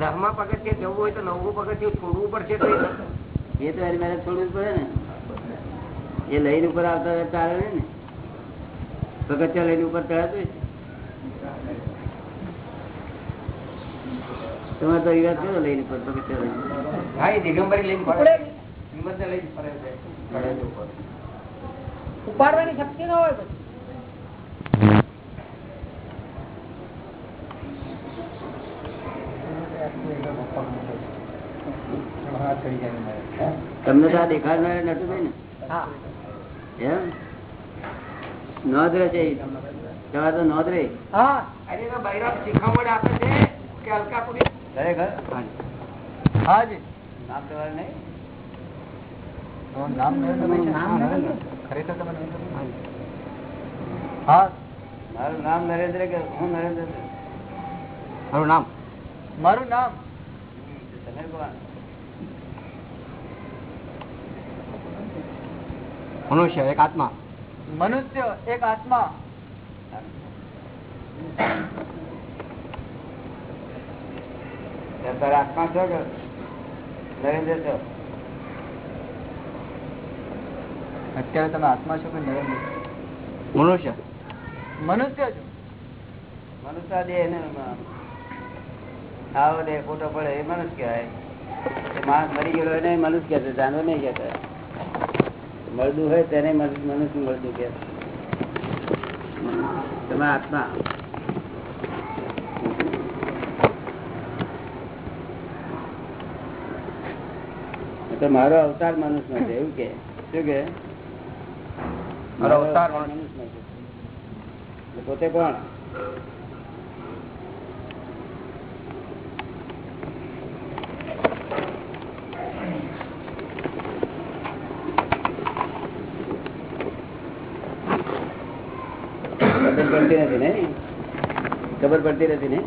દસમા પગથિયે જવું હોય તો નવમું પગથિયું છોડવું પડશે તો એ એ તો એની મેરેજ છોડવું પડે ને. એ લઈને ઉપર આવતા ચાલે ને. પગથિયા લઈને ઉપર ચડાતું તમારે તો રિવાજ કરો લઈને ઉપર પગથિયા લઈને. હા એ દિગંબરી લઈને પડે છે. હિંમતને લઈને ઉપર. ઉપાડવાની શક્તિ ન હોય પછી તમને તો આ દેખાડનાર નટુભાઈ ને? નોંધ રહે છે. તમારે તો નોંધ રહી હા. અરે તો બૈરામ શિખામણ આપે છે કે અલકાપુરી હા. જી. નામ તમારે નહીં. હા મારું નામ નરેન્દ્ર કે હું નરેન્દ્ર? મારું નામ? મારું નામ. તમે કોણ? મનુષ્ય એક આત્મા. મનુષ્ય એક આત્મા. આત્મા છો કે? નરેન્દ્ર છો? અત્યારે તમે આત્મા છો કે નરેન્દ્ર? મનુષ્ય. મનુષ્ય છો. મનુષ્ય દે ને આવો દે ફોટો પડે એ મનુષ્ય કહેવાય. માણસ મરી ગયેલો એને મનુષ્ય કહે છે જાનવર નહીં કહેતા. મળતું હોય તેને મનુષ્ય મળદું કે. તમે આત્મા. તો મારો અવતાર મનુષ્ય છે એવું કે? શું કે? મારો અવતાર મનુષ્ય છે. પોતે કોણ ખબર પડતી નથી ને ખબર પડતી નથી ને?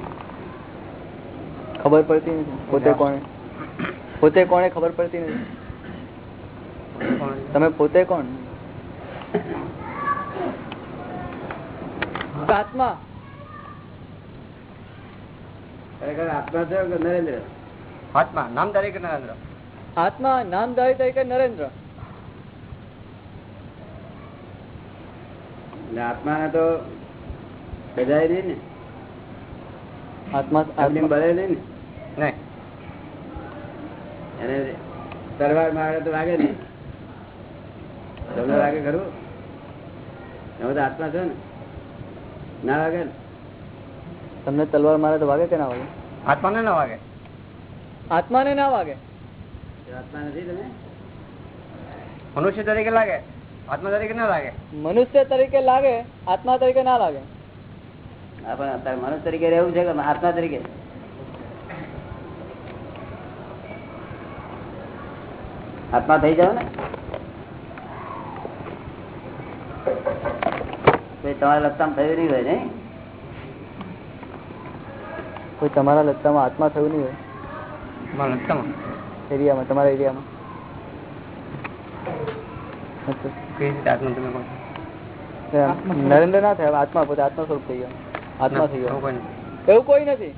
ખબર પડતી નથી. પોતે કોણે? પોતે કોણે ખબર પડતી નથી? તમે પોતે કોણ? આત્મા. ખરેખર આત્મા છો કે નરેન્દ્ર? આત્મા નામ તરીકે નરેન્દ્ર? આત્મા નામધારી તરીકે નરેન્દ્ર. એટલે આત્માને તો બધા નહીં ને? આત્મા આદમી બળે નહીં ને? એને મારે તો વાગે નહીં. તમને વાગે ખરું? તમે તો આત્મા છો ને. ના વાગે તમને તલવાર મારે તો વાગે કે ના વાગે? આત્માને ના વાગે? આત્માને ના વાગે. આત્મા નથી તમે? મનુષ્ય તરીકે લાગે? આત્મા તરીકે ના લાગે? મનુષ્ય તરીકે લાગે આત્મા તરીકે ના લાગે. હા પણ અત્યારે મનુષ્ય તરીકે રહેવું છે કે આત્મા તરીકે? આત્મા થઈ જાવ ને. કોઈ તમારા લક્ષામાં થયું નહીં હોય નહીં કોઈ તમારા આત્મા થયું નહીં હોય? મારા લક્ષામાં એરિયામાં તમારા એરિયામાં? નરેન્દ્ર ના થયા આત્મા પોતે આત્મા સ્વરૂપ થઈ ગયો. આત્મા થઈ ગયો. એવું કોઈ નથી.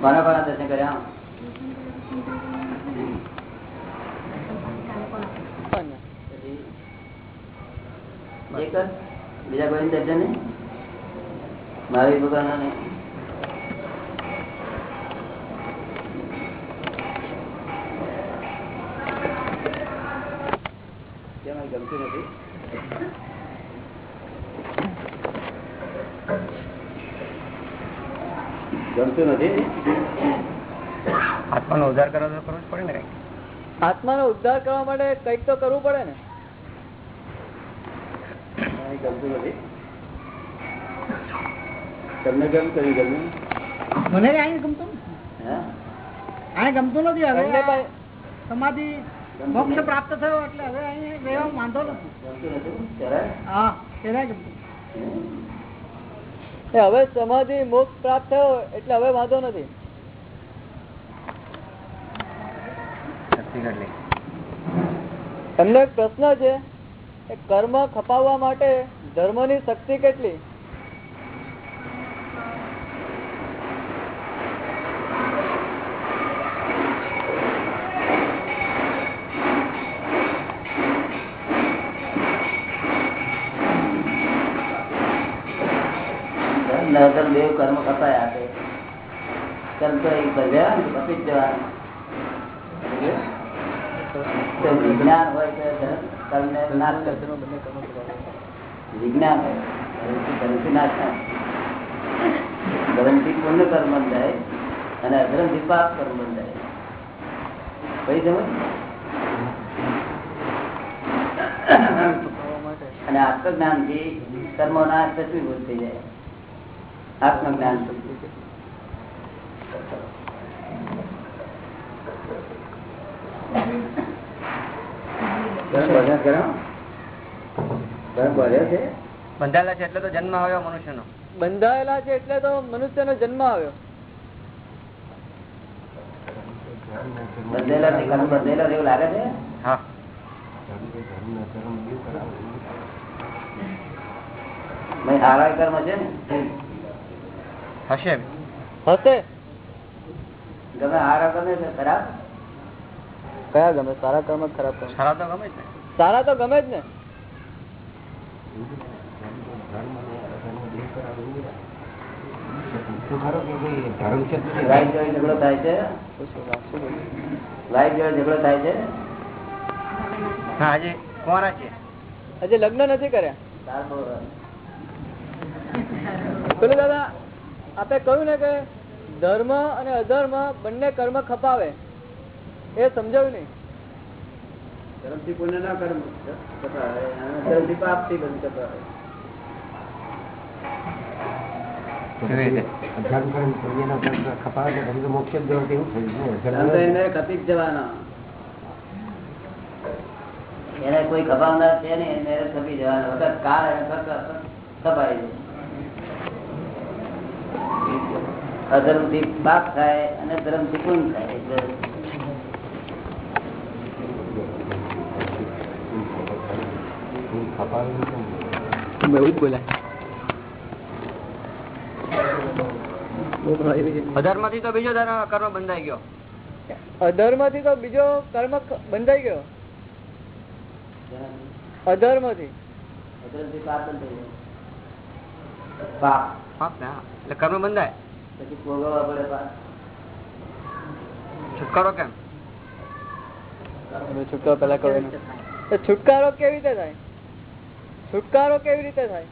કોના કોના દર્શન કર્યા? બીજા કોઈ દર્શન નહીં? મારી ભગવાન નહીં કેમ અહીં ગમતું નથી ગમતું નથી. આત્માનો ઉદ્ધાર કરવા તો કરવો જ પડે ને કઈ આત્માનો ઉદ્ધાર કરવા માટે કંઈક તો કરવું પડે ને. ગમતું નથી. તમને કેમ કર્યું ગમ્યું? મને આને ગમતું હે. આને ગમતું નથી. હવે સમાધિ મોક્ષ પ્રાપ્ત થયો એટલે હવે અહીં રહેવામાં વાંધો નથી. હા ગમતું હવે સમાધિ મોક્ષ પ્રાપ્ત થયો એટલે હવે વાંધો નથી. તમને એક પ્રશ્ન છે કર્મ ખપાવવા માટે ધર્મની શક્તિ કેટલી નરધમ દેવ કર્મ કપાય આપે કર્મ તો એક ભજ્યા ને પછી જ જવાનું તો પુણ્ય કર્મ બંધાય અને અધર્મથી પાપ કર્મ બંધાય કઈ સમજ? અને આત્મજ્ઞાનથી કર્મો નાશ ભૂલ થઈ જાય. આત્મજ્ઞાન. થી કર્મ ભજન કરો કર્મ ભર્યો છે બંધાયેલા છે એટલે તો જન્મ આવ્યો મનુષ્યનો. બંધાયેલા છે એટલે તો મનુષ્ય નો જન્મ આવ્યો. બંધેલા કર્મ છે એવું લાગે છે? હા. સારા કર્મ છે ને? હશે હશે. ગમે સારા કર્મ છે ખરાબ? કયા ગમે? સારા કર્મ ખરાબ કર્મ? સારા તો ગમે છે ને. સારા તો ગમે જ ને. વાઈફ જોડે ઝઘડો થાય છે? શું શું વાત, શું બોલ્યું? વાઈફ જોડે ઝઘડો થાય છે? આજે કોરા છે હજી લગ્ન નથી કર્યા. પેલું દાદા આપે કહ્યું ને કે ધર્મ અને અધર્મ બંને કર્મ ખપાવે. એ સમજાવ્યું નહીં. ધર્મથી પુણ્ય ના કર્મ. અને ધર્મથી પાપથી બંધ કપાવે હોય. કોઈ ખપાવનાર છે નહીં એને ખપી જવાનો. વખત કાળ ખપાય અધર્મથી પાપ થાય અને ધર્મથી પૂર્ણ થાય એટલે એવું જ બોલાય અધર્મથી તો બીજો કર્મ બંધાઈ ગયો. અધર્મથી તો બીજો કર્મ બંધાઈ ગયો? અધર્મથી અધર્મથી પાપ બંધ થઈ જાય પાપ પાપ ને હા. એટલે કર્મ બંધાય. પછી ભોગવવા પડે છુટકારો કેમ? છુટકારો પેલા કરો છુટકારો કેવી રીતે થાય? છુટકારો કેવી રીતે થાય?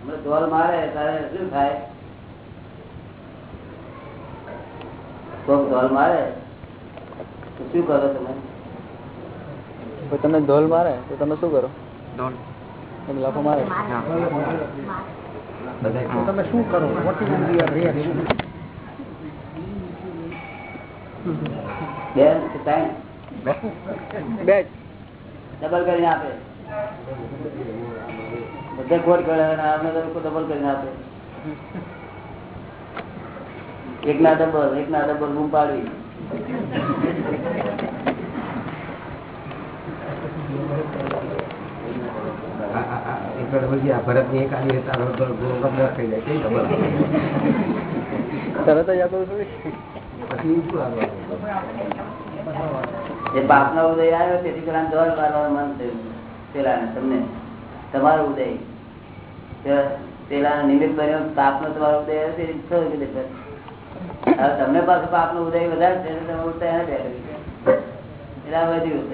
હમણાં મારે ત્યારે શું થાય? કોક ઢોલ મારે તો શું કરો તમે? કોઈ તમને ઢોલ મારે તો તમે શું કરો? દોડ. લાફો મારે? તમે શું કરો? વોટ ઇઝ યોર રિએક્શન બેન કે બે. બે ડબલ કરીને આપે. બધે ખોટ કરે આમને તો ડબલ કરીને આપે. એક ના ડબલ એક ના ડબલ બૂમ પાડવી તરત જ નો ઉદય આવ્યો, તેથી મન થયું. પેલા તમને તમારો ઉદય. પેલા નિમિત્ત બન્યો પાપ નો તમારો ઉદય તમને પાછું પાપ નો ઉદય વધારે છે તમે ઉદય. એટલે વધ્યું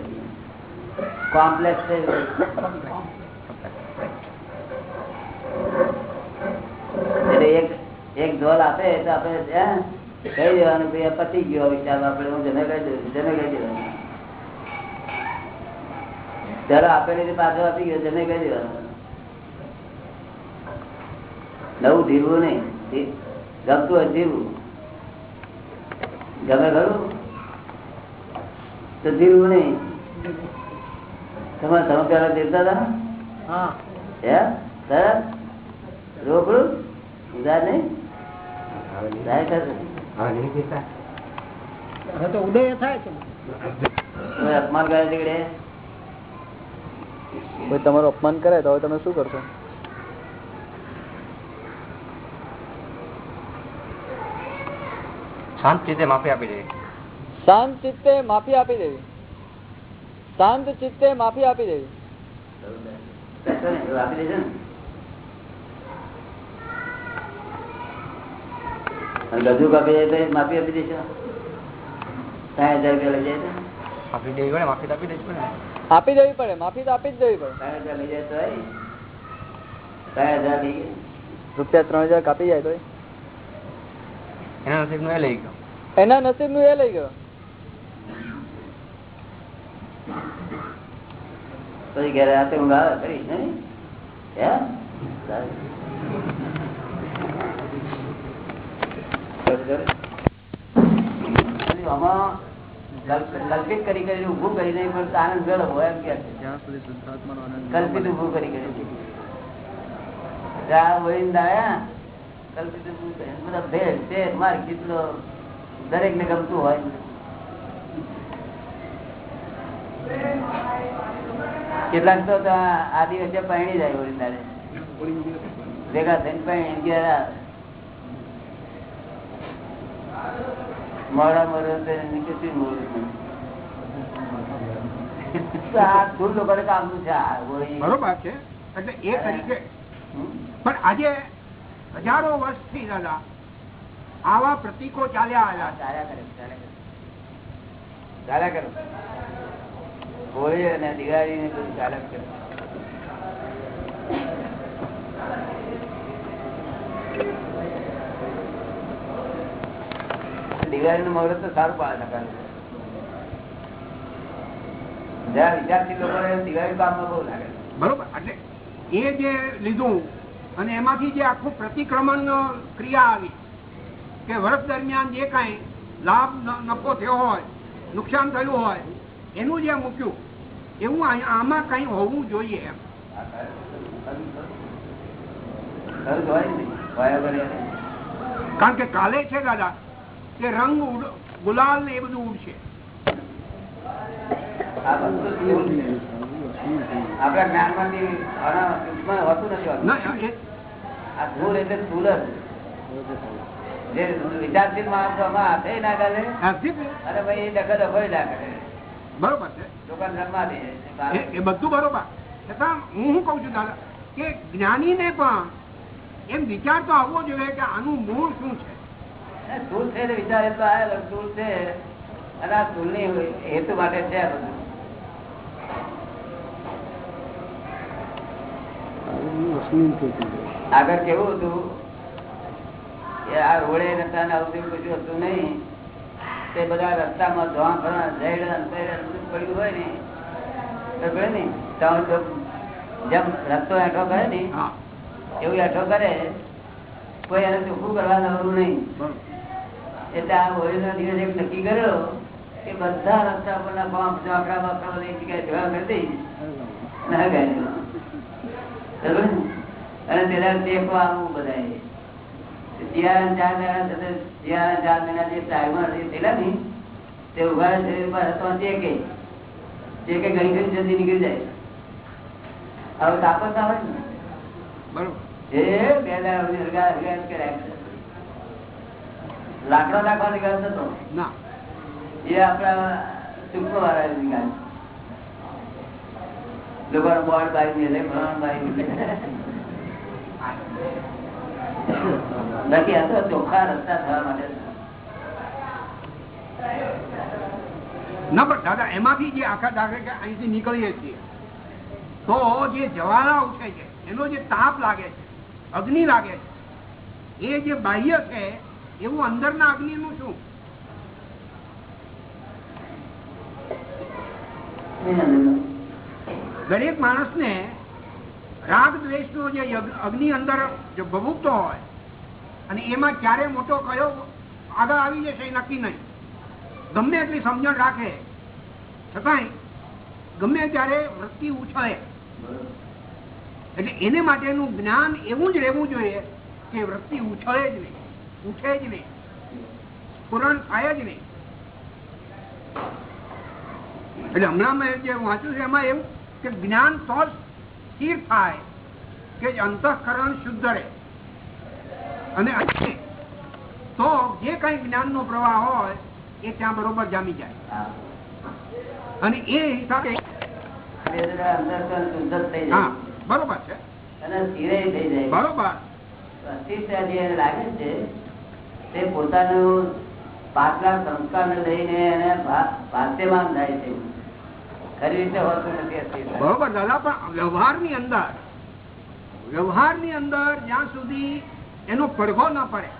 કોમ્પ્લેક્સ એક એક ઢોલ આપે તો આપણે કહી દેવાનું પતી ગયો વિચાર આપણે, હું કહી દઉં કહી દેવાનું. ત્યારે આપેલી રીતે પાછો આપી ગયો તમે કહી દેવાનું. નવું ધીરવું નહીં. ગમતું હોય ધીરવું. ગમે ખરું? તો ધીરવું નહીં. તમે તમે પેલા ધીરતા હતા? હા. સરસ? રોકડું? ઉદાર નહીં? થાય છે. અપમાન કરે છે કોઈ તમારું અપમાન કરે તો હવે તમે શું કરશો? શાંત ચિત્તે માફી આપી દેવી. શાંત ચિત્તે માફી આપી દેવી. શાંત ચિત્તે માફી આપી દેવી. કરશો ને એવું આપી દેજો ને અને ગજુ કાપી જાય તો માફી આપી દેશો. સાઠ હજાર રૂપિયા લઈ જાય માફી દેવી પડે માફી તો આપી દેવી પડે આપી દેવી પડે માફી તો આપી જ દેવી પડે. રૂપિયા ત્રણ હજાર કાપી જાય તો એના નસીબનું એ લઈ ગયો. એના નસીબનું એ લઈ ગયો. પછી ઘરે રાતે ઊંઘ આવે કરીશ નહીં? આમાં કલ્પિત કરી કરીને ઉભું કરી નહીં પણ આનંદ ગળો હોય એમ કે કલ્પિત ઉભું કરી કરીને દાયા, કલ્પિત કરીને બધા માર કેટલો દરેક ને ગમતું હોય. કેટલાક તો આ આદિવાસી પહેણી જાય વળી તારે ભેગા થઈને પહેણી ગયા. મોડા મોડે તો મોડું નહીં. આ સ્થૂળ લોકોને કામનું છે આ ગોળી. બરોબર છે. એટલે એ તરીકે પણ આજે હજારો વર્ષથી દાદા આવા પ્રતીકો ચાલ્યા આવ્યા ચાલ્યા કરે ચાલ્યા કરે. હોળી અને દિવાળી ને બધું ચાલ્યા કરે. દિવાળી નું મુહૂર્ત તો સારું પાડે જરા વિદ્યાર્થી લોકો દિવાળી કામમાં બહુ લાગે. બરોબર એટલે એ જે લીધું અને એમાંથી જે આખું પ્રતિક્રમણ ક્રિયા આવી કે વર્ષ દરમિયાન જે કાંઈ લાભ નફો થયો હોય નુકસાન થયું હોય એનું જે મૂક્યું એવું આમાં કઈ હોવું જોઈએ એમ. કારણ કે કાલે છે દાદા કે રંગ ઉડ- ગુલાલ એ બધું ઉડશે. બધું આપણા જ્ઞાનમાંથી આના હોતું નથી હોતું. ના એ આ સ્થૂળ એટલે સ્થૂળ જે વિચારશીલ માણસો હાથે ના ગાલે અને ભાઈ એ દખલ દખલ ના કરે. બરોબર છે. લોકોને રમવા દે એ એ બધું બરોબર. છતાં હું શું કઉ છું દાદા કે જ્ઞાની ને પણ એમ વિચાર તો આવવો જોઈએ કે આનું મૂળ શું છે? સ્થૂળ છે વિચાર એટલો આવેલો સ્થુલ છે. અને આ સ્થૂળની હેતુ માટે છે આ બધું. આગળ કેવું હતું? કે આ રોડે નતા ને આવું તેવું કશું હતું નહીં. તે બધા રસ્તામાં ધોવા ફરવા ઝેડન પેડન બધું પડ્યું હોય ને. તો કહે ને જેમ રસ્તો એઠો કરે ને એવું એઠો કરે. કોઈ એને ચોખ્ખું કરવા નવરું નહીં. એટલે આ હોળીનો દિવસ એક નક્કી કર્યો કે બધા રસ્તા પરના પાંચ ચોકડા બાકડા બધા એક જગ્યાએ ભેગા કરતી ના ને? અને પેલા ટેકો આવું બધા શિયાળા ચાર મહિના શિયાળા ચાર મહિના જે ટાઈમર થયેલા ને તે ઊભા શરીર પર હતો જે ટેકે ઘણી ઘણી જલ્દી નીકળી જાય. હવે તાપત આવે ને? બરોબર. એ બે દાડા હરગા હરગા કર્યા. લાકડો નાખવાની ગરજ નતો ના. એ આપડા સૂક્ષ્મ વાળા વિજ્ઞાન બોર્ડ બારી મેલે ફલાણું બારી મેલે બાકી તો ચોખ્ખા રસ્તા થવા માટે ના પણ દાદા એમાંથી જે આખા દાખલે કે અહીંથી નીકળીએ છીએ તો જે જવાના ઉઠે છે એનો જે તાપ લાગે છે અગ્નિ લાગે છે એ જે બાહ્ય છે એવું અંદરના અગ્નિનું શું? દરેક માણસને રાગ દ્વેષનો જે યગ- અગ્નિ અંદર જે ભભૂકતો હોય, અને એમાં ક્યારે મોટો કયો આગળ આવી જશે એ નક્કી નહીં. ગમે એટલી સમજણ રાખે, છતાંય ગમે ત્યારે વૃત્તિ ઉછળે. એટલે એને માટેનું જ્ઞાન એવું જ રહેવું જોઈએ કે વૃત્તિ ઉછળે જ નહીં. ઉઠે જ નહીં. પુરાણ થાય જ નહીં. એટલે હમણાં મેં જે વાંચ્યું છે એમાં એવું કે જ્ઞાન તો સ્થિર થાય કે અંતઃકરણ શુદ્ધ રહે. અને તો જે કઈ જ્ઞાનનો પ્રવાહ હોય એ ત્યાં બરોબર જામી જાય. અને એ હિસાબે બરોબર છે. બરોબર. લાગે છે તે પોતાનું પાછલા સંસ્કારને લઈને એને ભાષ્યમાન થાય છે. ખરી રીતે હોતું નથી બરોબર, દાદા, પણ વ્યવહારની અંદર વ્યવહારની અંદર જ્યાં સુધી એનો પડઘો ના પડે,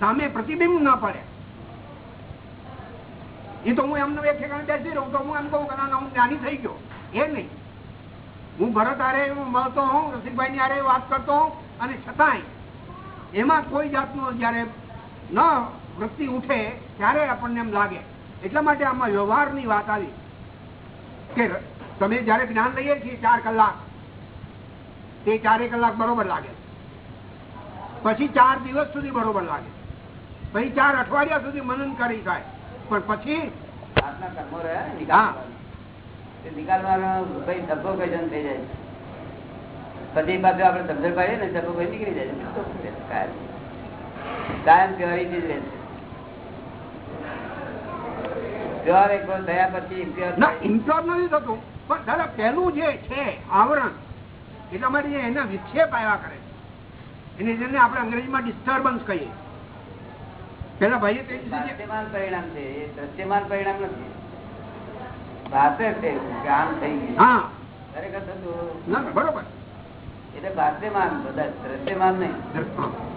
સામે પ્રતિબિંબ ના પડે, એ તો હું એમનો એક ઠેકાણે બેસી રહું તો હું એમ કહું કે હું જ્ઞાની થઈ ગયો. એ નહીં. હું ભરત આરે મળતો હોઉં રસિકભાઈ ની આરે વાત કરતો હોઉં, અને છતાંય એમાં કોઈ જાતનો જયારે ન વૃત્તિ ઉઠે ત્યારે આપણને એમ લાગે. એટલા માટે આમાં વ્યવહારની વાત આવી. કે તમે જયારે જ્ઞાન લઈએ છીએ ચાર કલાક તે ચારે કલાક બરોબર લાગે. પછી ચાર દિવસ સુધી બરોબર લાગે. પછી ચાર અઠવાડિયા સુધી મનન કરી થાય. પણ પછી પછી પાછું આપડે સમજણ પાડીએ ને સફોકેશન નીકળી જાય કાયમ પ્યોરી પ્યોરિટી રહેશે પ્યોર એક થયા પછી impure ના ઇમ્પ્યોર નથી થતું. પણ દાદા પહેલું જે છે આવરણ એટલા માટે એના વિક્ષેપ આવ્યા કરે એને જેને આપણે અંગ્રેજીમાં ડિસ્ટર્બન્સ કહીએ. પેલા ભાઈએ ભાષ્યમાન પરિણામ છે. એ દ્રશ્યમાન પરિણામ નથી. ભાષે છે કે આમ થઈ ગયું. હા. ખરેખર થતું ના ના, બરોબર. એટલે ભાષ્યમાન બધા દ્રશ્યમાન નહીં.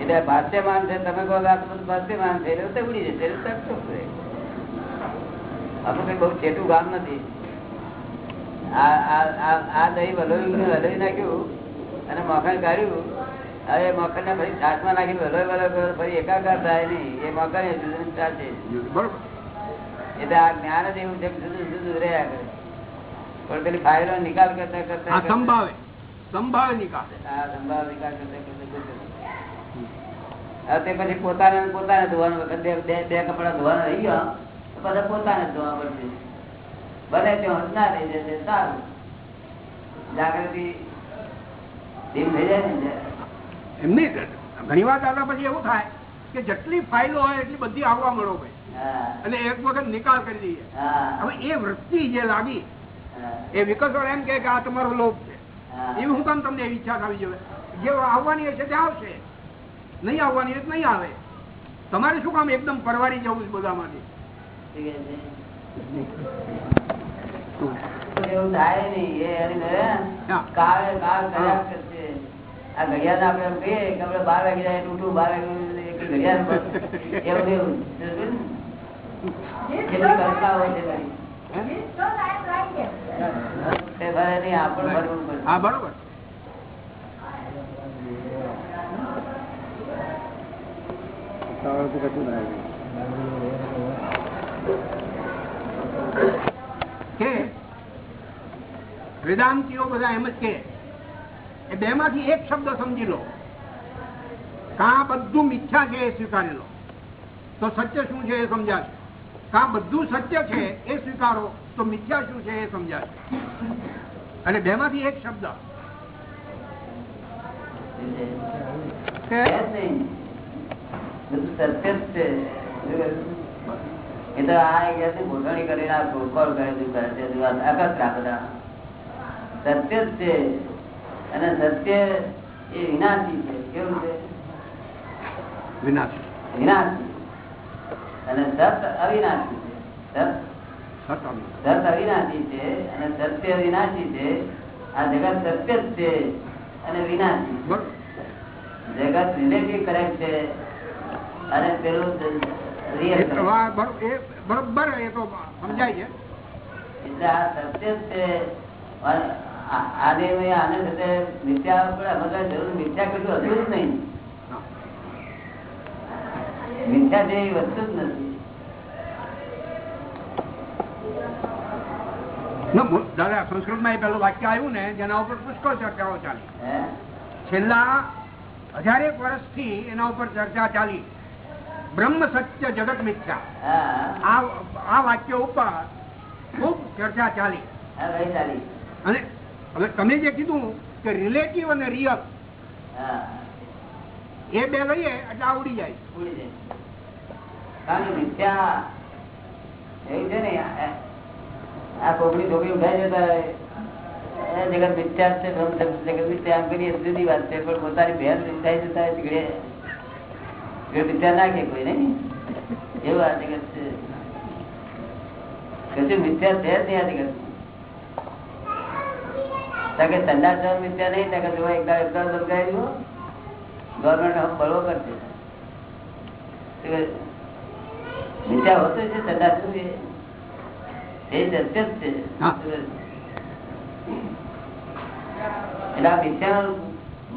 એટલે ભાષ્યમાન છે તમે કહો આ બધું ભાષ્યમાન છે એટલે તો ઉડી જશે એટલે આપણું કઈ બહુ છેટું ગામ નથી. આ દહીં વલોવી હલવી નાખ્યું અને મખણ કાઢ્યું. હવે મખણ ને ફરી નાખીને વલોવી વલોય કરો ફરી એકાકાર થાય નહીં. એ મખણ એ જુદું. બરોબર. એટલે આ જ્ઞાન જ એવું છે જુદું જુદું રહ્યા કરે. પણ પેલી ફાયરો નિકાલ કરતા કરતા સંભાવે. સંભાવે નિકાલ. આ સંભાવ નિકાલ કરતા કરતા તે પછી પોતાને પોતાને ધોવાનું વખત બે કપડા ધોવાના રહી ગયા બધા પોતાને ધોવા પડશે. ભલે ત્યાં ના રહી જશે સારું. જાગૃતિ ધીમ થઈ જાય ને એમની ઘણી વાર દાદા પછી એવું થાય કે જેટલી ફાઇલો હોય એટલી બધી આવવા મળો ભાઈ. અને એક વખત નિકાલ કરી દઈએ. હવે એ વૃત્તિ જે લાગી એ વિકસો એમ કે આ તમારો લોભ છે. એવી હું કામ તમને એવી ઈચ્છા થવી જોઈએ જે આવવાની હશે તે આવશે. નહીં આવવાની હોય નહીં આવે. તમારે શું કામ એકદમ પરવારી જવું છે બધા માટે એવું થાય નહીં. આ ઘડિયાળ આપણે એમ કહીએ કે આપણે બાર વાગી જાય એટલે બાર વાગી ઘડિયાળ એવું એવું કલ્પના હોય. છે તારી. તે કે વેદાંતિઓ બધા એમ જ કે એ બે માંથી એક શબ્દ સમજી લો. કા બધું મિથ્યા છે એ સ્વીકારી લો. તો સત્ય શું છે એ સમજાશે. કા બધું સત્ય છે એ સ્વીકારો તો મિથ્યા શું છે એ સમજાશે. અને બે માંથી એક શબ્દ. નહીં. બધું સત્ય જ છે એ તો આ ગયા ગોઠવણી કરીને આ ગોળખોળ કરે કરે છે, આ બધા સત્ય જ છે અને સત્ય એ વિનાશી છે કેવું છે વિનાશી વિનાશી અને સત અવિનાશી છે સત અવિનાશી છે અને સત્ય વિનાશી છે આ જગત સત્ય જ છે અને વિનાશી જગત રિલેટિવ કરેક્ટ છે. અને પેલું બરોબર એ તો સમજાય છે. એટલે આ સત્ય છે. આને આને સાથે મિથ્યા પર જરૂર મિથ્યા કશું હતું જ નહીં. મિથ્યા જેવી વસ્તુ જ નથી. દાદા સંસ્કૃતમાં એ પેલું વાક્ય આવ્યું ને જેના ઉપર પુષ્કળ ચર્ચાઓ ચાલી. છેલ્લા હજારેક વર્ષથી એના ઉપર ચર્ચા ચાલી. બ્રહ્મ સત્ય જગત મિથ્યા. આ વાક્ય ઉપર ખૂબ ચર્ચા ચાલી. અને હવે તમે જે કીધું કે રિલેટિવ અને રિયલ એ બે લઈએ એટલે આવડી જાય. કારણ કે મિથ્યા એવું છે ને આ- કોકની છોકરી ઉઠાઈ જતા જગત મિથ્યા છે જગત મિથ્યા આમ કરીએ જુદી વાત છે પણ પોતાની ભેર ઉઠાઈ જતા મિથ્યા નાખે કોઈ નહીં એવું આ જગત છે. કશું મિથ્યા છે જ નહીં આ જગત તાકે સંદાસ મિથ્યા નહીં તાકે જો એક દાડો એક દાડો દો ગવર્મેન્ટ હવે બળવો કરશે. મિથ્યા હોતું છે સંદાસ શું છે? એ જ છે. એટલે આ મિથ્યાનો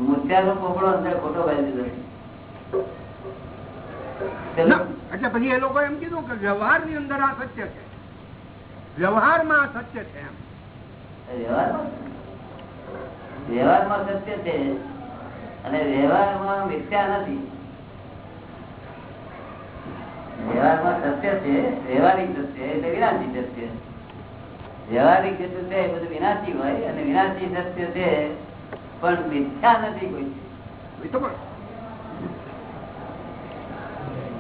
મુત્યાનો પોપડો અંદર ખોટો કરી દીધો છે. એટલે પછી એ લોકો એમ કીધું કે વ્યવહારની અંદર આ સત્ય છે. વ્યવહારમાં આ સત્ય છે એમ. વ્યવહારમાં સત્ય છે અને વ્યવહારમાં મિથ્યા નથી. વ્યવહારમાં સત્ય છે વ્યવહારિક સત્ય એટલે વિનાશી સત્ય. વ્યવહારિક જેટલું છે એ બધું વિનાશી હોય અને વિનાશી સત્ય છે પણ મિથ્યા નથી કોઈ.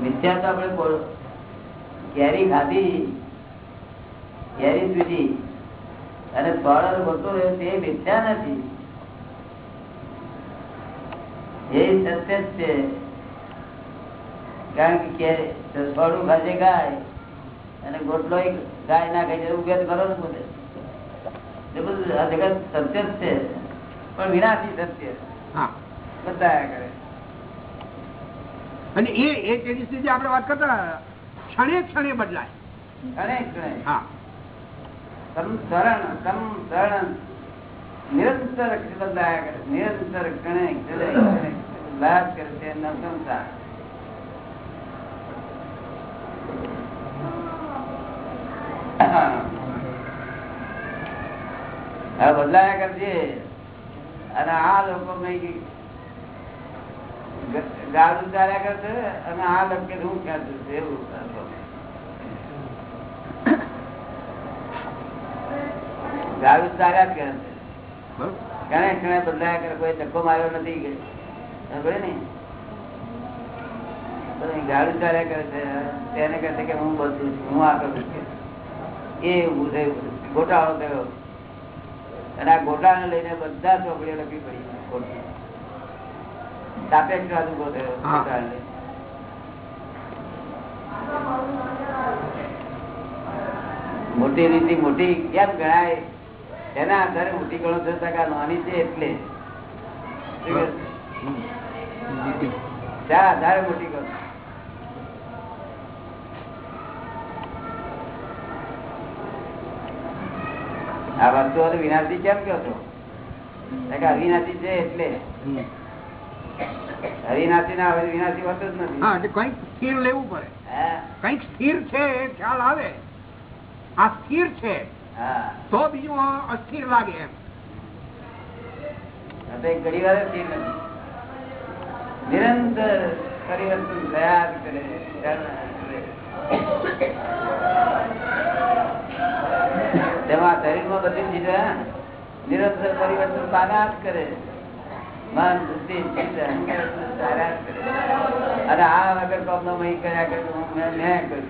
મિથ્યા તો આપણે કેરી ખાધી કેરી પીધી અને સોળર બતો રહ્યો તે મિથ્યા નથી. એ સત્ય જ છે. કારણ કે કે સોળું ગાય અને ગોટલો ગાય ના ખાઈ ઉગે તો કરો ને પોતે. એ બધું આ જગત સત્ય જ છે. પણ વિનાશી સત્ય. બધા કરે. અને એ એ ચેન્જીસની જે આપણે વાત કરતા ક્ષણે ક્ષણે બદલાય. ક્ષણે ક્ષણે. હા. નિરંતર બદલાયા કરે નિરંતર ગણે ગણે ગણે બદલાયા કરે છે. એમનો સંસાર. બદલાયા કરજે. અને આ લોકો કઈ ગાળું ઉતાર્યા કરશે અને આ લોકો હું ક્યાં છું એવું જ કરે છે. ઘણે ઘણે બદલાયા કરે કોઈ ધક્કો માર્યો નથી કે. ખબર ને બધા ગાડું કરે છે તેને કહે છે કે હું બધું છું હું આ કરું છું. એ થયું ગોટાળો થયો. અને આ ગોટાળાને લઈને બધા છોકરીઓ લખી પડી ખોટી. સાપેક્ષવાદ ઊભો થયો. મોટી રીતિ મોટી કેમ ગણાય? એના આધારે મોટી ગણો છો ટકા આ નાની છે એટલે? ત્યાં આધારે મોટી ગણો? આ વસ્તુ વિનાશી કેમ કયો છો? અવિનાશી છે એટલે. અવિનાશી ના વિનાશી હોતું જ નથી. હા એટલે કંઈક સ્થિર લેવું પડે. કંઈક સ્થિર છે એ ખ્યાલ આવે. આ સ્થિર છે. તો બીજું અસ્થિર લાગે એમ. ઘડી વાર સ્થિર નથી. નિરંતર પરિવર્તન થયા કરે તેમાં શરીરમાં બધી ચીજો નિરંતર પરિવર્તન પામ્યા જ કરે. મન બુદ્ધિ અને આ વગર કોમનો મહી કર્યા કરે મેં મેં કર્યું.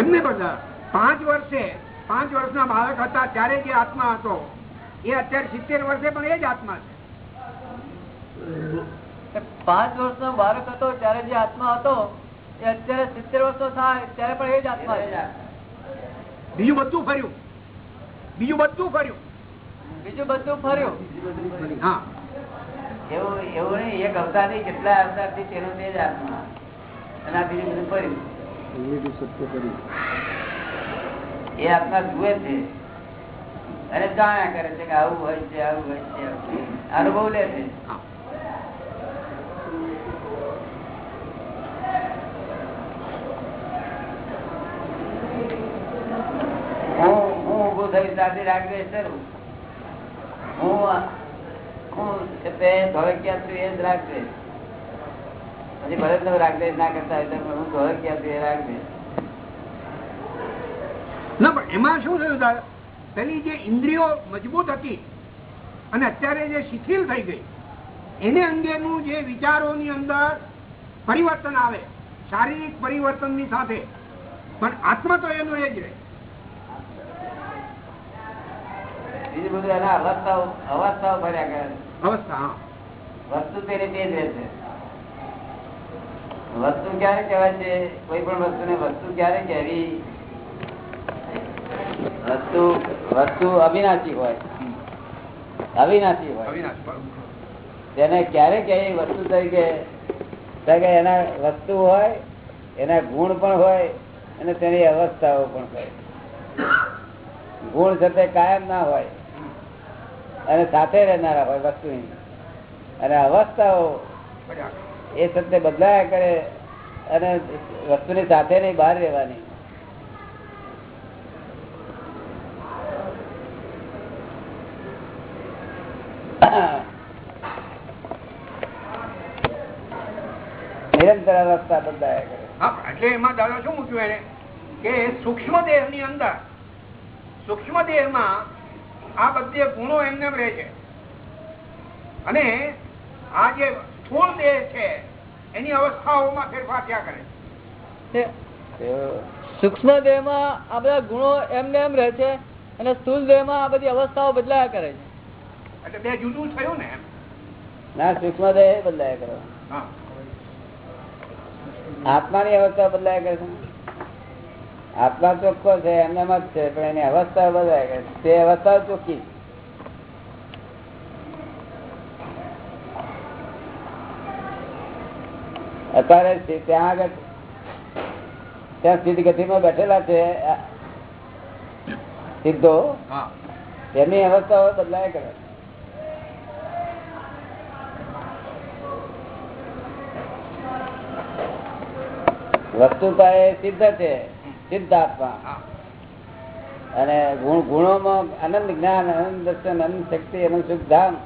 એમને બધા પાંચ વર્ષે પાંચ વર્ષના બાળક હતા ત્યારે જે આત્મા હતો એ અત્યારે સિત્તેર વર્ષે પણ એ જ આત્મા છે. પાંચ વર્ષનો બાળક હતો ત્યારે જે આત્મા હતો એ અત્યારે સિત્તેર વર્ષનો થાય ત્યારે પણ એ જ આત્મા છે. બીજું બધું ફર્યું. બીજું બધું ફર્યું બીજું બધું ફર્યું? હા. એવું એવું નહીં એક અવતારથી કેટલા અવતારથી તેનો તે જ આત્મા અને આ બીજું બધું ફર્યું. એ આત્મા જુએ છે. અને જાણ્યા કરે છે કે આવું હોય છે આવું હોય છે આવું હોય છે. અનુભવ લે છે હા. હું હું ધોળકિયા પછી ભલે તમે રાગદેશ ના કરતા હોય તો હું ઘર ક્યાં છું, એ રાગદેશ ના, પણ એમાં શું થયું દાદા પેલી જે ઇન્દ્રિયો મજબૂત હતી અને અત્યારે જે શિથિલ થઈ ગઈ, એને અંગેનું જે વિચારોની અંદર પરિવર્તન આવે, શારીરિક પરિવર્તનની સાથે. પણ આત્મા તો એનો એ જ રહે. બીજું બધું એના અવસ્થાઓ અવસ્થાઓ ભર્યા કરે અવસ્થા વસ્તુ તેની તે જ રહેશે વસ્તુ ક્યારે કહેવાય છે? કોઈ પણ વસ્તુને વસ્તુ ક્યારે કહેવી? વસ્તુ વસ્તુ અવિનાશી હોય. અવિનાશી હોય. તેને ક્યારે કહેવી? વસ્તુ તરીકે કે એના વસ્તુ હોય એના ગુણ પણ હોય અને તેની અવસ્થાઓ પણ હોય. ગુણ સાથે કાયમ ના હોય. અને સાથે રહેનારા હોય વસ્તુની. અને અવસ્થાઓ એ સત્ય બદલાયા કરે અને વસ્તુની સાથે નહીં, બહાર રહેવાની. નિરંતર અવસ્થા બદલાયા કરે. એટલે એમાં દાદા શું મૂક્યું એને? કે સૂક્ષ્મ દેહની અંદર, સૂક્ષ્મ દેહમાં આ બધી ગુણો એમને એમ રહે છે. અને આ જે સ્થૂળ દેહ છે એની અવસ્થાઓમાં ફેરફાર ત્યાં કરે છે. સૂક્ષ્મ દેહમાં આ બધા ગુણો એમને એમ રહે છે અને સ્થુલ દેહમાં આ બધી અવસ્થાઓ બદલાયા કરે છે. એટલે બે જુદું થયું ને એમ? ના સૂક્ષ્મ દેહ બદલાયા કરે હા. આત્માની અવસ્થા બદલાયા કરે છે. આત્મા ચોખ્ખો છે એમનેમ જ છે પણ એની અવસ્થા બદલાયા તે અવસ્થા ચોખ્ખી. અત્યારે ત્યાં આગળ ત્યાં સ્થિતિ ગતિમાં બેઠેલા છે સીધો સિદ્ધો એમની અવસ્થાઓ બદલાય કરે. વસ્તુતા એ સિદ્ધ છે. સિદ્ધ આત્મા હા અને ગુણ, ગુણોમાં અનંત જ્ઞાન, અનંત દર્શન, અનંત શક્તિ, અનંત સુખ ધામ,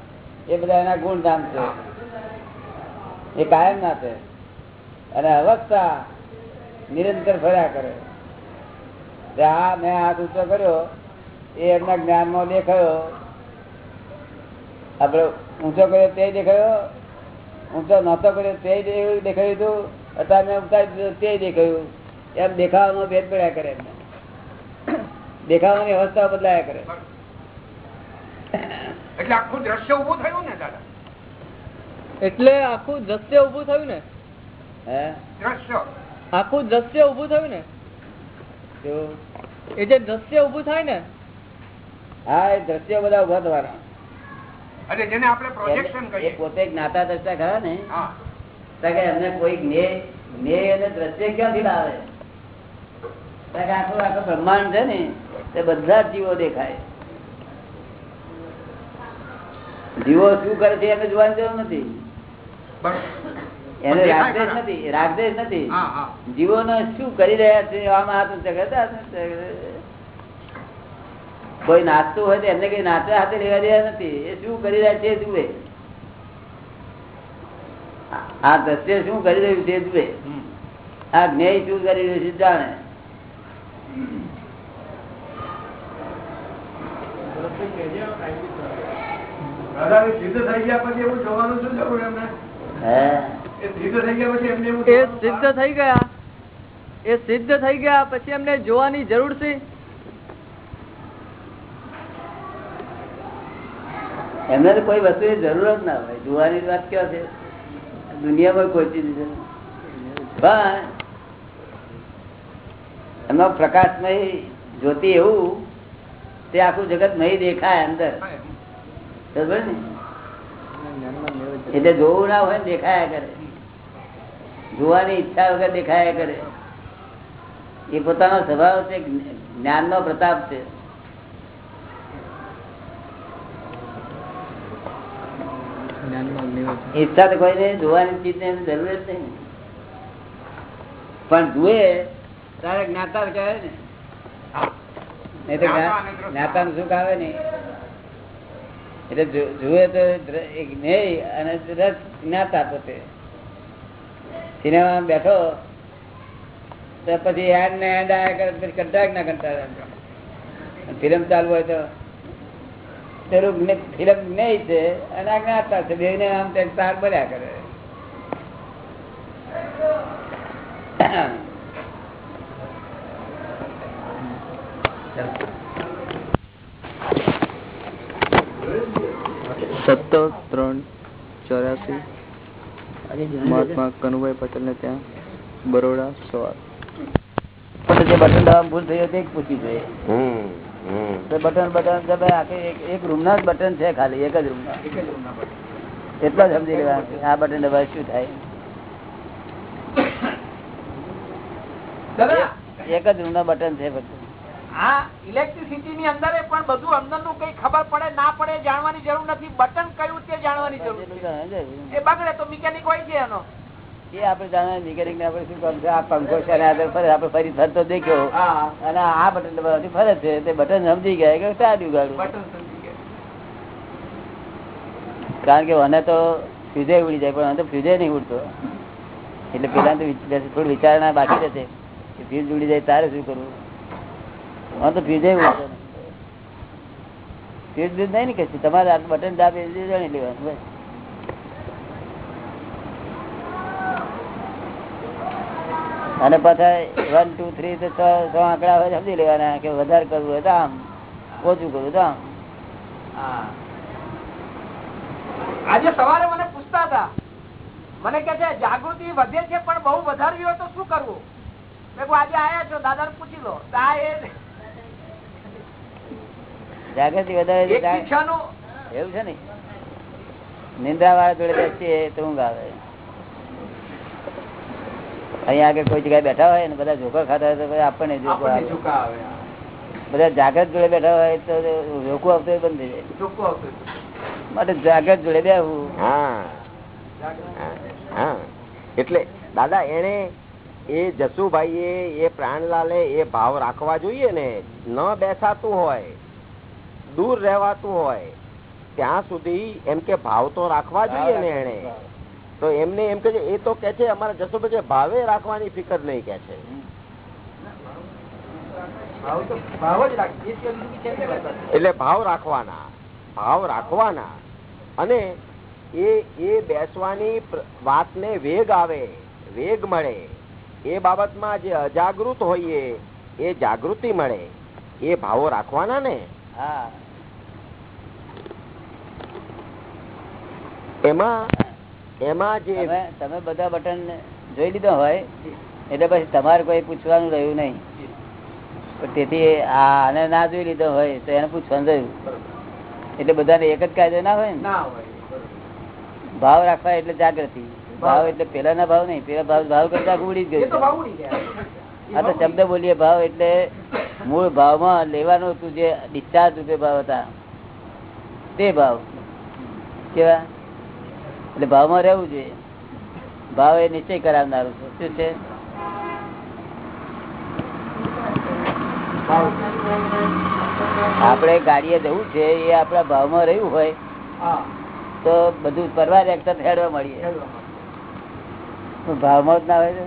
એ બધા એના ગુણધામ છે. એ કાયમ ના છે. અને અવસ્થા નિરંતર ફર્યા કરે. આ મેં હાથ ઊંચો કર્યો, એ એમના જ્ઞાનમાં દેખાયો. આપડે ઊંચો કર્યો તે દેખાયો, ઊંચો નહોતો કર્યો તે દેખાયું હતું. અત્યારે મેં ઉતારી દીધો તે દેખાયું. એમ દેખાવામાં ભેદ પડ્યા કરે એમને. દેખાવાની અવસ્થા બદલાયા કરે. એટલે આખું દ્રશ્ય ઉભું થયું ને દાદા? એટલે આખું દ્રશ્ય ઉભું થયું ને? હે? દ્રશ્ય. આખું દ્રશ્ય ઉભું થયું ને? એ જે દ્રશ્ય ઉભું થાય ને? હા એ દ્રશ્ય બધા ઊભા થવાના. એટલે જેને આપણે પ્રોજેક્શન કહીએ. પોતે જ્ઞાતા દ્રષ્ટા ખરા ને? એમને કોઈ જ્ઞેય અને દ્રશ્ય ક્યાંથી લાવે? આખું આખું બ્રહ્માંડ છે ને તે બધા જીવો દેખાય. જીવો શું કરે છે એને જોવાની જરૂર નથી. એને રાગદેશ નથી રાગદેશ નથી. જીવો શું કરી રહ્યા છે આમાં હાથ કરે. કોઈ નાચતું હોય તો એમને કઈ નાચવા હાથે લેવા દેવા નથી. એ શું કરી રહ્યા છે જુએ. આ દ્રશ્ય શું કરી રહ્યું છે જુએ. આ જ્ઞેય શું કરી રહ્યું છે જાણે. એ સિદ્ધ થઈ ગયા પછી એવું જોવાનું શું જરૂર એમને? એ સિદ્ધ થઈ ગયા પછી એમને એવું એ જોવાનું? સિદ્ધ થઈ ગયા. એ સિદ્ધ થઈ ગયા પછી એમને જોવાની જરૂર છે? એમને તો કોઈ વસ્તુની જરૂર જ ના હોય. જોવાની વાત ક્યાં છે? દુનિયામાં કોઈ ચીજ છે? પણ એમનો પ્રકાશમય જ્યોતિ એવું તે આખું જગત મય દેખાય અંદર. એટલે જોવું ના હોય દેખાયા કરે. જોવાની ઈચ્છા વગર દેખાયા કરે. એ પોતાનો સ્વભાવ છે જ્ઞાન નો પ્રતાપ છે. ઈચ્છા તો કોઈને જોવાની ચીજ ને જરૂર જ નહીં. પણ જુએ, તારે જ્ઞાતા કહે ને. નહીં તો જ્ઞાતા અને દ્રષ્ટા. જ્ઞાતા નું સુખ આવે ને એટલે જુએ તો જ્ઞેય અને રસ જ્ઞાતા પોતે. સિનેમા બેઠો તો પછી એડ ને એડ આયા કરે પછી કંટાળ ના કંટાળે ફિલ્મ ચાલુ હોય તો પેલું ફિલ્મ નહીં છે અને આ જ્ઞાતા છે. બે આમ તાર બન્યા કરે. સત્તર ત્રણ ચોર્યાસી મહાત્મા કનુભાઈ પટેલ ને ત્યાં બરોડા સવાર. બટન દબાવવામાં ભૂલ થઈ હતી પૂછી જોઈએ. બટન બટન દબાય એક- એક રૂમ ના જ બટન છે ખાલી એક જ રૂમ ના એટલા જ સમજી લેવા આ બટન દબાય શું થાય. એક જ રૂમ ના બટન છે ફક્ત આ ઇલેક્ટ્રિસિટી ની અંદર પણ બધું અંદરનું કઈ ખબર પડે ના પડે જાણવાની જરૂર નથી. બટન કયું તે જાણવાની જરૂર છે. એ બગડે તો મિકેનિક હોય છે એનો. એ આપણે જાણે મિકેનિક ને આપણે શું કામ છે? આ પંખો છે આપણે ફરી ફરતો દેખ્યો. અને આ બટન ફરે છે. તે બટન સમજી ગયા કે ચાલ્યું ગાડું કારણ કે મને તો ફ્યુઝે ઉડી જાય પણ મને તો ફ્યુઝે નહીં ઉડતો. એટલે પેલા તો થોડું વિચારણા બાકી રહેશે. કે ફ્યુઝ ઉડી જાય તારે શું કરવું? કશું તમારે બટન દાબે જાણી લેવાનું અને પાછા વન ટુ થ્રી છ આંકડા હોય, સમજી લેવાના કે વધારે કરવું હોય તો આમ, ઓછું કરવું તો આમ. આજે સવારે મને પૂછતા હતા, મને કે છે, જાગૃતિ વધે છે, પણ બહુ વધારવી હોય તો શું કરવું? મેં આજે આયા છો દાદા પૂછી લો. આ જાગૃતિ વધારે એવું છે ને? નિંદ્રા વાળા જોડે બેસીએ તો ઊંઘ આવે. અહીંયા આગળ કોઈ જગ્યાએ બેઠા હોય ને બધા જોકર ખાતા હોય તો આપણને જોકો આવે. બધા જાગૃત જોડે બેઠા હોય તો જોકું આવતું હોય બંધ થઈ જાય. માટે જાગૃત જોડે બેવું હા. હા એટલે દાદા એને એ જસુભાઈએ એ પ્રાણલાલે એ ભાવ રાખવા જોઈએ ને? ન બેસાતું હોય. દૂર રહેવાતું હોય ત્યાં સુધી એમ કે ભાવ તો રાખવા જોઈએ ને એને તો એમને એમ કે એ તો કે છે અમારા જસુભાઈ કે ભાવે રાખવાની ફિકર નહીં કે છે. એટલે ભાવ રાખવાના ભાવ રાખવાના. અને એ એ બેસવાની વાતને વેગ આવે વેગ મળે. એ બાબતમાં જે અજાગૃત હોઈએ એ જાગૃતિ મળે. એ ભાવો રાખવાના ને? હા. એમાં એમાં જે તમે તમે બધા બટન જોઈ લીધો હોય એટલે પછી તમારે કોઈ પૂછવાનું રહ્યું નહીં. તેથી આને ના જોઈ લીધો હોય તો એને પૂછવાનું રહ્યું. એટલે બધાને એક જ કાયદો ના હોય ને. ભાવ રાખવા એટલે જાગૃતિ. ભાવ એટલે પેલા ના ભાવ નહીં પેલા ભાવ ભાવ કરતા ઉડી જ ગયા. આ તો શબ્દ બોલીએ ભાવ એટલે મૂળ ભાવમાં લેવાનું હતું જે ડિસ્ચાર્જ રૂપે ભાવ હતા. તે ભાવ. કેવા? એટલે ભાવમાં રહેવું જોઈએ. ભાવ એ નિશ્ચય કરાવનારું છે. શું છે? આપણે ગાડીએ જવું છે એ આપણા ભાવમાં રહ્યું હોય તો બધું પરવાર એક્શન હેડવા મળીએ. ભાવમાં જ ના હોય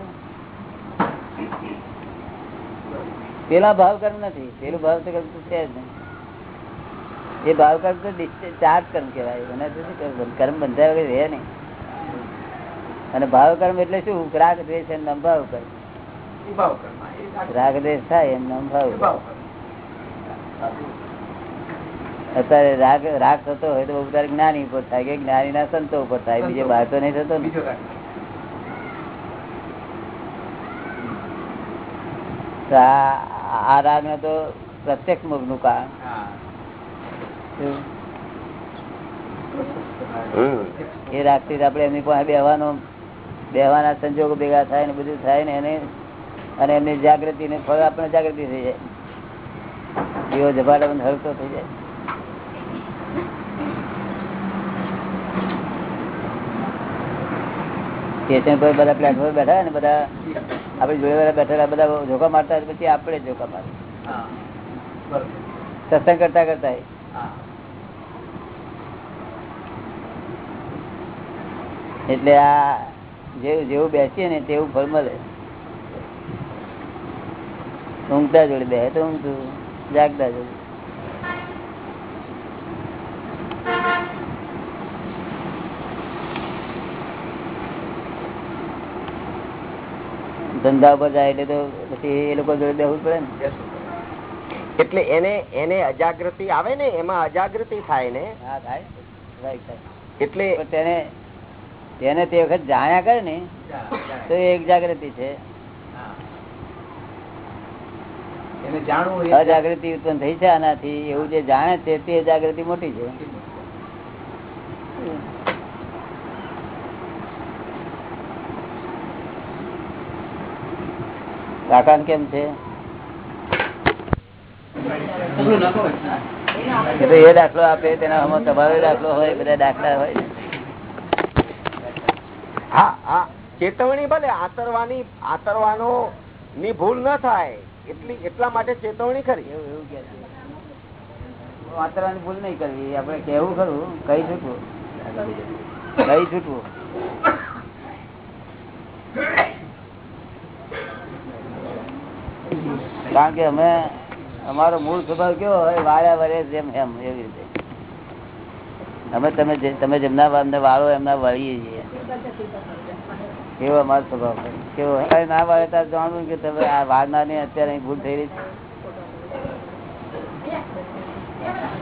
પેલા ભાવ કરવું નથી. પેલું ભાવ તો કર્મ છે જ નહીં. એ ભાવ કર્મ તો ચાર્જ કર્મ કહેવાય. એના કર્મ? બંધાય વગર રહે નહીં. અને ભાવ કર્મ એટલે શું? રાગ દ્વેષ એમ નામ ભાવ કર્મ રાગ- દ્વેષ. થાય એમ નામ ભાવ. અત્યારે રાગ રાગ થતો હોય તો તારે જ્ઞાની ઉપર થાય કે જ્ઞાની ના સંતો ઉપર થાય. બીજે બહાર તો નહીં થતો ને. આ રાગ ને તો પ્રત્યક્ષ મુખનું કારણ. એ રાખતી આપણે એમની પાસે બેહવાનો બેહવાના સંજોગો ભેગા થાય ને બધું થાય ને એને અને એમની જાગૃતિ ને ફળ આપણે જાગૃતિ થઈ જાય. દીવો ઝપાટા બંધ હલતો થઈ જાય. સ્ટેશન પર બધા પ્લેટફોર્મ બેઠા ને બધા આપણી જોડે વાળા બેઠેલા બધા જોકા મારતા હોય પછી આપણે જોકા મારે સત્સંગ કરતા કરતા એટલે આ જેવું જેવું બેસીએ ને તેવું ફળ મળે. ઊંઘતા જોડે બે તો ઊંઘતું જાગતા જોડે. ધંધા ઉપર જાય એટલે તો પછી એ લોકો જોડે બેવું પડે ને. એટલે એને એને અજાગૃતિ આવે ને એમાં અજાગૃતિ થાય ને? હા થાય. એટલે તેને તેને તે વખત જાણ્યા કરે ને તો એ એક જાગૃતિ છે. એને અજાગૃતિ ઉત્પન્ન થઈ છે આનાથી એવું જે જાણે છે તે જાગૃતિ મોટી છે. કાકાન કેમ છે? એ દાખલો આપે તેના તમારો દાખલો હોય બધા દાખલા હોય. હા ચેતવણી ભલે આતરવાની આતરવાનો ની ભૂલ ન થાય, એટલી એટલા માટે ચેતવણી ખરી. એવું કે આતરવાની ભૂલ નહીં કરવી, આપણે કેવું ખરું કઈ છૂટવું. કઈ છૂટવું. કારણ કે અમે અમારો મૂળ સ્વભાવ કેવો હોય વાળા વરે જેમ એમ, એવી રીતે. અમે તમે તમે જેમના અમને વાળો એમના વાળીએ છીએ. કેવો અમારો સ્વભાવ કેવો? અત્યારે ના વાળે ત્યારે જાણવું કે તમે આ વાળનારની અત્યારે ભૂલ થઈ રહી છે.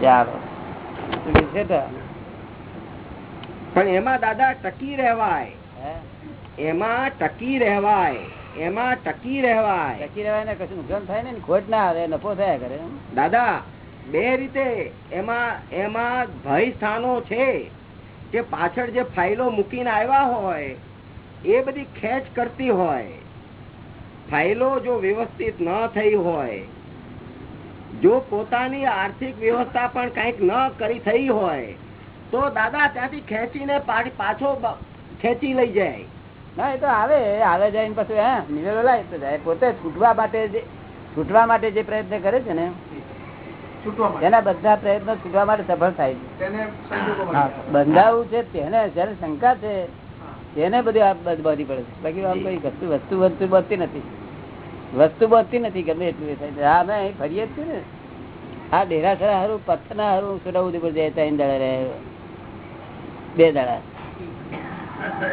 ચાલો. પણ એમાં દાદા ટકી રહેવાય. એમાં ટકી રહેવાય. એમાં ટકી રહેવાય. ટકી રહેવાય ને કશું નુકસાન થાય ને? ખોટ ના આવે નફો થયા કરે દાદા બે રીતે એમાં એમાં ભય સ્થાનો છે. કે પાછળ જે ફાઇલો મૂકીને આવ્યા હોય, એ બધી ખેંચ કરતી હોય. ફાઇલો જો વ્યવસ્થિત ન થઈ હોય, જો પોતાની આર્થિક વ્યવસ્થા પણ કંઈક ન કરી થઈ હોય, તો દાદા ત્યાંથી ખેંચીને પાછો ખેંચી લઈ જાય. ના, એ તો આવે આવે જાય પછી, હે, નિવેડો લાય, તો જાય. પોતે છૂટવા માટે જે, છૂટવા માટે જે પ્રયત્ન કરે છે ને એના બધા પ્રયત્નો છૂટવા માટે સફળ થાય છે. બંધાવું છે તેને જયારે શંકા છે તેને બધી બધી પડે છે. બાકી આમ કઈ વસ્તુ વસ્તુ વસ્તુ નથી. વસ્તુ બનતી નથી ગમે એટલું થાય છે. હા અમે ફરીએ જ છીએ ને. આ ડેરાસર હારું પથ્થર હારું છોટાઉદી પર જાય ત્રણ દાડા રહે. બે દાડા.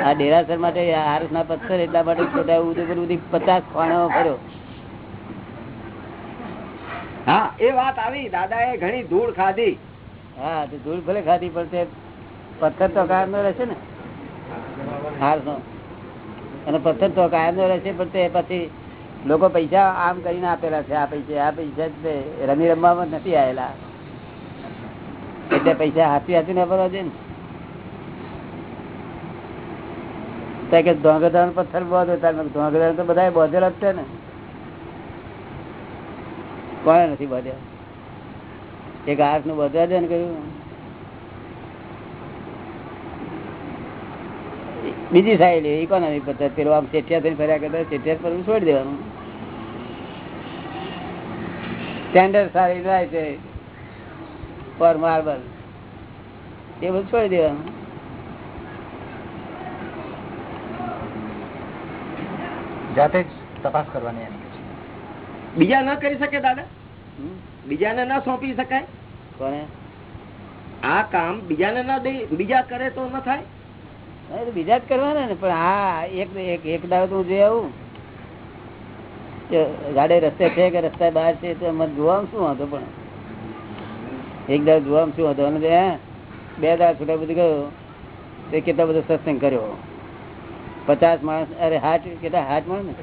આ ડેરાસર માટે હારસ ના પથ્થર એટલા માટે છોટા ઉદેપુર બધી પચાસ ખાણો ફર્યો. હા, એ વાત આવી. દાદા એ ઘણી ધૂળ ખાધી. હા ધૂળ ભલે ખાધી, પણ તે પથ્થર તો કાયમ નો રહેશે ને. હાર નો અને પથ્થર તો કાયમ નો રહેશે, પણ તે પછી લોકો પૈસા આમ કરીને આપેલા છે. આ પૈસા આ પૈસા જ રમી રમવામાં નથી આવેલા. એટલે પૈસા હાથી હાથી ને ભરવા દે ને. કે ધોંગધાન પથ્થર બોધો. ધોંગધાન તો બધા બોધેલા જ છે ને. કોને નથી બોધ્યા. એક હાથનું બધવા દે ને કહ્યું બીજી સાઈડ એ ઇકોનોમિક પદ્ધતિ પેલો આમ ચેઠિયા થઈને ફર્યા કરતા ચેઠિયા પર છોડી દેવાનું. સ્ટેન્ડર્ડ સારી જાય છે. પર માર્બલ એ બધું છોડી દેવાનું. જાતે જ તપાસ કરવાની બીજા ન કરી શકે દાદા? બીજાને ના સોંપી શકાય? કોને? આ કામ બીજાને ના દે બીજા કરે તો ન થાય? બીજા જ કરવાના ને પણ હા એક એક એક તો હું જોઈ આવું. ગાડી રસ્તે છે કે રસ્તા બહાર છે તો મને જોવામાં શું હતો પણ? એક દાવ જોવામાં શું હતો અને બે દાવ છૂટા બધું ગયો તે કેટલા બધો સત્સંગ કર્યો? પચાસ માણસ અરે હાથ કેટલા હાથ માણસ ને?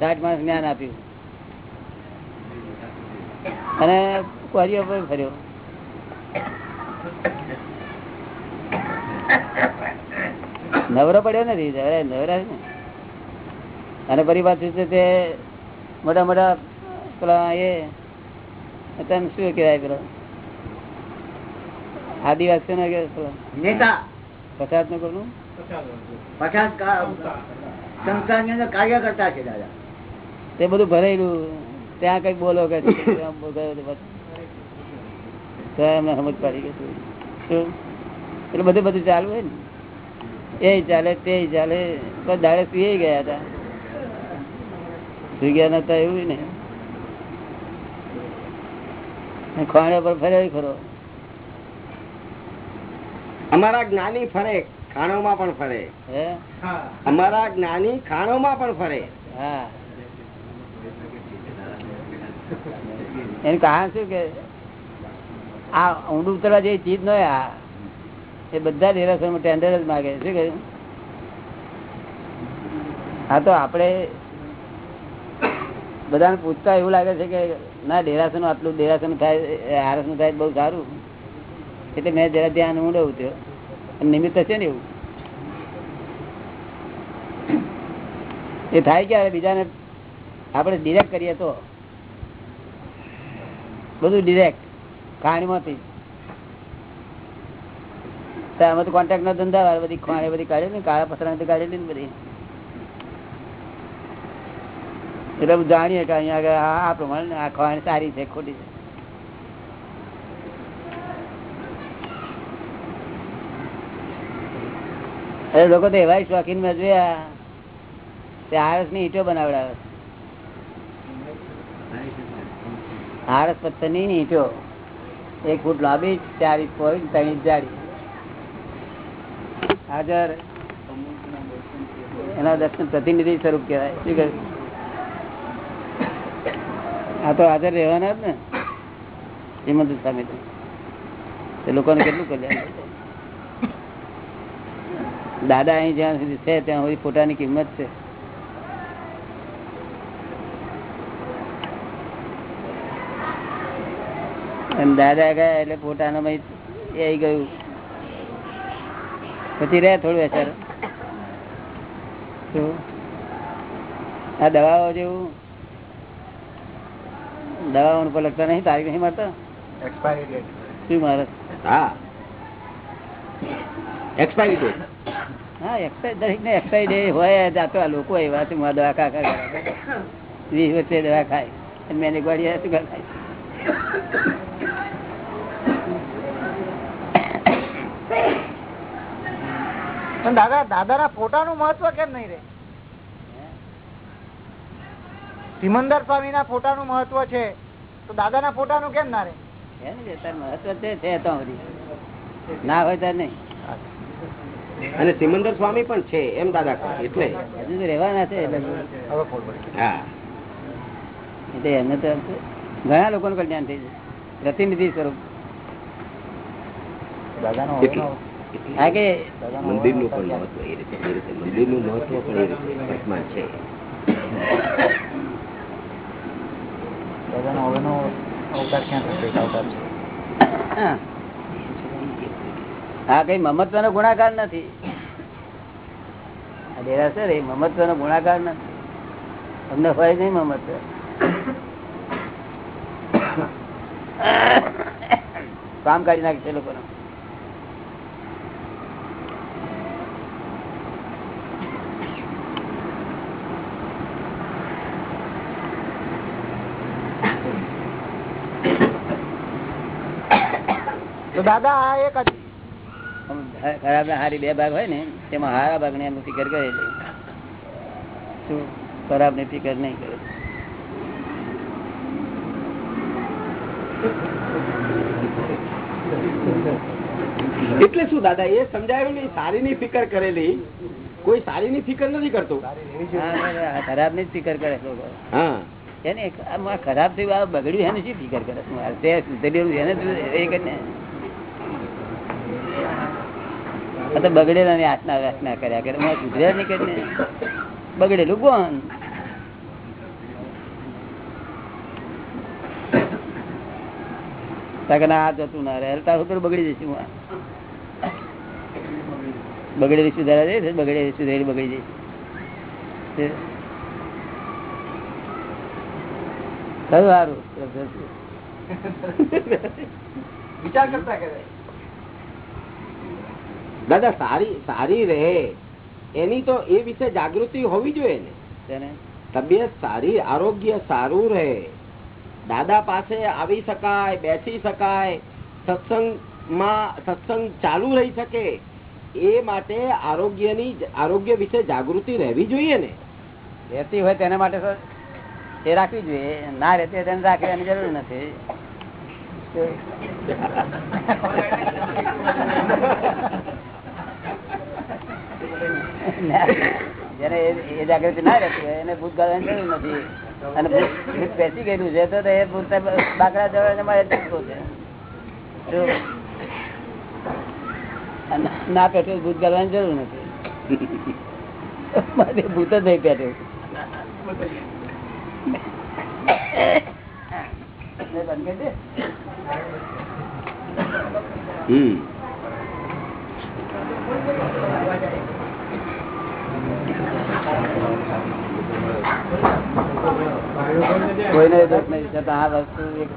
સાઠ માણસ જ્ઞાન આપ્યું. અને કુવારીઓ પર ફર્યો. નવરો પડ્યો નથી નવરા છે અને ફરી પાછું છે તે મોટા મોટા પેલા એ તમે શું કહેવાય પેલો? આદિવાસીઓ નો નેતા. પચાસનું કોનું? પચાસ સંસ્થાની અંદર કાર્ય કરતા છે દાદા. તે બધું ભરેલું. ત્યાં કઈ બોલો કે એમને સમજ પડી ગયું શું એટલે બધું બધું ચાલુ હોય ને? એ ચાલે તે ચાલે. પણ દાડે સુઈ ગયા હતા. સુઈ ગયા નતા એવું ને? ખાણા પર ફરે ખરો. અમારા જ્ઞાની ફરે ખાણોમાં પણ ફરે. હે? અમારા જ્ઞાની ખાણોમાં પણ ફરે. હા. એનું કારણ શું કે આ ઊંડું ઉતરવા જેવી ચીજ નો આ એ બધા નિરાશરમાં ટેન્ડર જ માગે. શું કહ્યું? હા તો આપણે બધાને પૂછતા એવું લાગે છે કે ના ડેરાસન આટલું ડેરાસન થાય આરસન થાય બહુ સારું. એટલે મેં જરા ધ્યાન ઊંડવું થયો નિમિત્ત છે ને એવું? એ થાય ક્યારે? બીજાને આપણે ડિરેક્ટ કરીએ તો? બધું ડિરેક્ટ ખાણીમાંથી. આમાં તો કોન્ટ્રાક્ટ ના ધંધા બધી ખાણી બધી કાઢી ને, કાળા પથરા કાઢેલી ને બધી. એટલે હું જાણીએ કે અહીંયા આગળ આ પ્રમાણે આ ખાવાની સારી છે, ખોટી છે. અરે લોકો તો એવા શોખીનમાં જોયા. તે આરસની ઈટો બનાવડાવે આરસ પથ્થરની ઈટો એક ફૂટ લાંબી, ચારી પોઈન્ટ ત્રણ જાડી. હાજર. એના દર્શન પ્રતિનિધિ સ્વરૂપ કહેવાય. શું કહે? આ તો હાજર રહેવાના જ ને. હિમંત સ્વામી તો લોકોને કેટલું કલ્યાણ દાદા અહીં જ્યાં સુધી છે, ત્યાં સુધી ફોટાની કિંમત છે. અને દાદા ગયા એટલે પોતાના એ આવી ગયું. પછી રહે થોડું અસર. આ દવાઓ જેવું. દવાઓ ઉપર લગતા નહીં તારીખ નહીં મારતા શું મારે? હા. એક્સપાયરી ડેટ હા એક્સપાયર દરેક ને એક્સપાયર ડે હોય જાતો આ લોકો એવા છે મારા દવા કાકા વીસ વર્ષે દવા ખાય. અને મેં ગોળી શું ખાય પણ દાદા ના ફોટા નું મહત્વ કેમ નહીં રે સિમંદર સ્વામી ના ફોટાનું મહત્વ છે તો દાદાના ફોટાનું કેમ ના રે છે ને મહત્વ છે સુધી ના હોય નહીં. અને સિમંદર સ્વામી પણ છે એમ દાદા એટલે. હજુ તો રહેવાના છે એટલે. હા. એટલે એમને તો ઘણા લોકોનું કલ્યાણ થઈ જાય પ્રતિનિધિ સ્વરૂપ. એટલે. હા કે મંદિરનું પણ મહત્વ એ રીતે એ રીતે. મંદિરનું મહત્વ પણ એ રીતે વર્તમાન છે. હા. હા કઈ મમત્વ નો ગુણાકાર નથી. દેરાસર એ મમત્વ નો ગુણાકાર નથી. તમને હોય નહીં મમત્વ? કામ કાઢી નાખે છે લોકોનું. તો દાદા આ એક હતી ખરાબ ને હારી બે ભાગ હોય ને તેમાં હારા ભાગ ને એમની ફિકર કરે શું ખરાબની ફિકર નહીં કરે એટલે શું દાદા એ સમજાયું નહીં સારી ની ફિકર કરેલી કોઈ સારી ની ફિકર નથી કરતું ખરાબની ફિકર કરે લોકો હા એને ખરાબ થયું બગડ્યું એને શું ફિકર કરે સુધરેલું એને એ કરીને તો બગડેલા ની આસના વાસના કર્યા કરે. હું સુધર્યા નહીં બગડેલું કોણ? બગડી જઈશું બગડેલી સુધારા જાય બગડેલી સુધારી બગડી જશે સારું. વિચાર કરતા કરે. દાદા સારી સારી રહે. એની તો એ વિશે જાગૃતિ હોવી જોઈએ ને. તબિયત સારી આરોગ્ય સારું રહે. દાદા પાસે આવી શકાય બેસી શકાય સત્સંગમાં સત્સંગ ચાલુ રહી શકે. એ માટે આરોગ્યની આરોગ્ય વિશે જાગૃતિ રહેવી જોઈએ ને. રહેતી હોય તેના માટે એ રાખવી જોઈએ. ના રહેતી હોય તેને રાખવાની જરૂર નથી. જેને એ- જાગૃતિ ના રહેતી એને ભૂત ગાળવાની જરૂર નથી. અને ભૂત ગયેલું છે, તો એ ભૂત બાકડા જવા મારે જતો છે. ના પેટ્રોલ ભૂત ગાળવાની જરૂર નથી. મારે ભૂત જ નહીં પેટ્યું હમ. કોઈને દુઃખ નહીં છતાં આ વસ્તુ એક